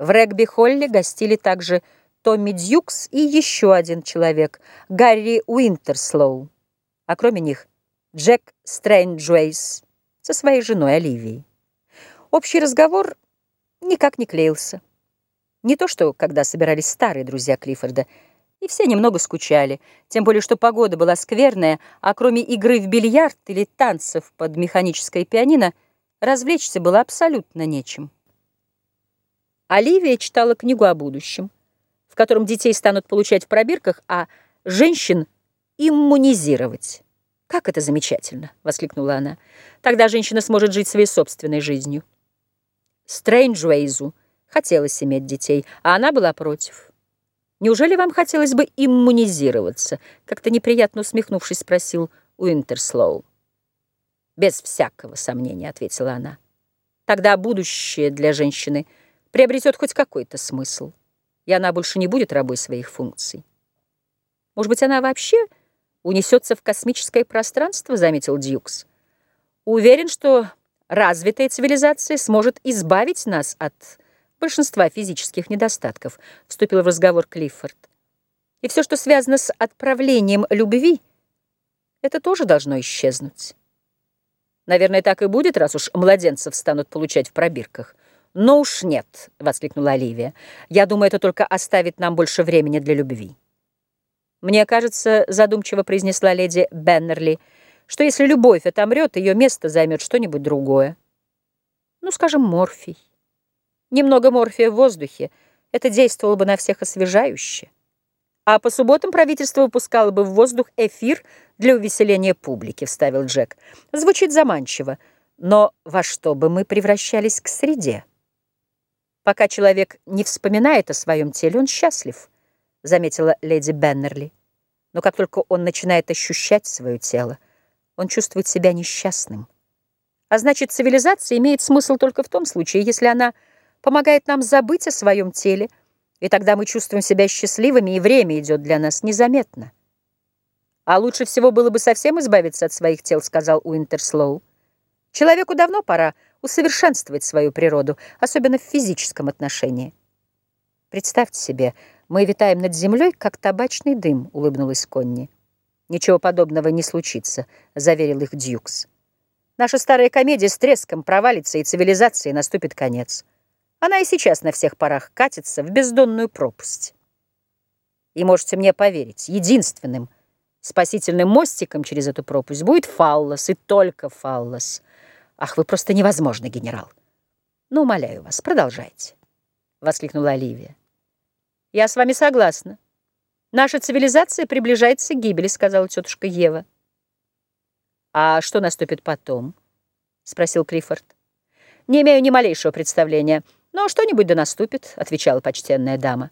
В Рэгби-холле гостили также Томми Дьюкс и еще один человек, Гарри Уинтерслоу. А кроме них Джек Стрэнджуэйс со своей женой Оливией. Общий разговор никак не клеился. Не то что, когда собирались старые друзья Клиффорда, и все немного скучали, тем более что погода была скверная, а кроме игры в бильярд или танцев под механическое пианино развлечься было абсолютно нечем. Оливия читала книгу о будущем, в котором детей станут получать в пробирках, а женщин иммунизировать. «Как это замечательно!» — воскликнула она. «Тогда женщина сможет жить своей собственной жизнью». Стрэнджуэйзу хотелось иметь детей, а она была против. «Неужели вам хотелось бы иммунизироваться?» — как-то неприятно усмехнувшись, спросил Уинтерслоу. «Без всякого сомнения», — ответила она. «Тогда будущее для женщины — приобретет хоть какой-то смысл, и она больше не будет рабой своих функций. Может быть, она вообще унесется в космическое пространство, заметил Дьюкс. Уверен, что развитая цивилизация сможет избавить нас от большинства физических недостатков, вступил в разговор Клиффорд. И все, что связано с отправлением любви, это тоже должно исчезнуть. Наверное, так и будет, раз уж младенцев станут получать в пробирках. «Ну уж нет», — воскликнула Оливия. «Я думаю, это только оставит нам больше времени для любви». «Мне кажется», — задумчиво произнесла леди Беннерли, «что если любовь отомрет, ее место займет что-нибудь другое. Ну, скажем, морфий. Немного морфия в воздухе. Это действовало бы на всех освежающе. А по субботам правительство выпускало бы в воздух эфир для увеселения публики», — вставил Джек. «Звучит заманчиво. Но во что бы мы превращались к среде?» Пока человек не вспоминает о своем теле, он счастлив, заметила леди Беннерли. Но как только он начинает ощущать свое тело, он чувствует себя несчастным. А значит, цивилизация имеет смысл только в том случае, если она помогает нам забыть о своем теле, и тогда мы чувствуем себя счастливыми, и время идет для нас незаметно. А лучше всего было бы совсем избавиться от своих тел, сказал Уинтерслоу. Человеку давно пора усовершенствовать свою природу, особенно в физическом отношении. Представьте себе, мы витаем над землей, как табачный дым, улыбнулась Конни. Ничего подобного не случится, заверил их Дьюкс. Наша старая комедия с треском провалится, и цивилизации наступит конец. Она и сейчас на всех парах катится в бездонную пропасть. И можете мне поверить, единственным спасительным мостиком через эту пропасть будет фаллос, и только фаллос — Ах, вы просто невозможны, генерал. Ну, умоляю вас, продолжайте, — воскликнула Оливия. Я с вами согласна. Наша цивилизация приближается к гибели, — сказала тетушка Ева. А что наступит потом? — спросил Клиффорд. Не имею ни малейшего представления, но что-нибудь да наступит, — отвечала почтенная дама.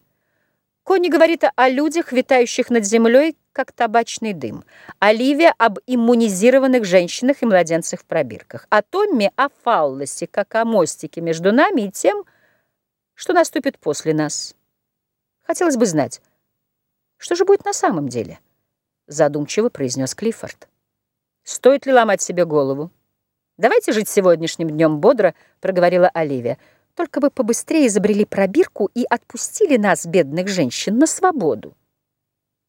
Конни говорит о людях, витающих над землей, как табачный дым. Оливия об иммунизированных женщинах и младенцах в пробирках. А Томми о фаллосе, как о мостике между нами и тем, что наступит после нас. Хотелось бы знать, что же будет на самом деле? Задумчиво произнес Клиффорд. Стоит ли ломать себе голову? Давайте жить сегодняшним днем бодро, проговорила Оливия. Только бы побыстрее изобрели пробирку и отпустили нас, бедных женщин, на свободу.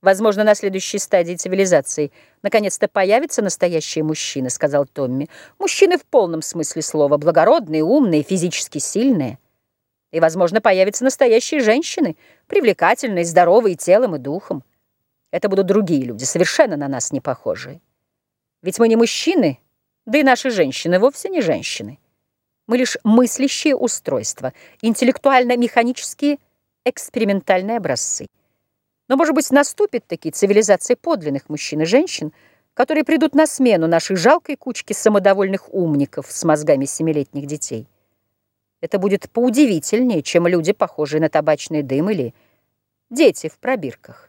Возможно, на следующей стадии цивилизации наконец-то появятся настоящие мужчины, сказал Томми. Мужчины в полном смысле слова, благородные, умные, физически сильные. И, возможно, появятся настоящие женщины, привлекательные, здоровые телом и духом. Это будут другие люди, совершенно на нас не похожие. Ведь мы не мужчины, да и наши женщины вовсе не женщины. Мы лишь мыслящие устройства, интеллектуально-механические экспериментальные образцы. Но, может быть, наступит таки цивилизация подлинных мужчин и женщин, которые придут на смену нашей жалкой кучке самодовольных умников с мозгами семилетних детей. Это будет поудивительнее, чем люди, похожие на табачный дым или дети в пробирках.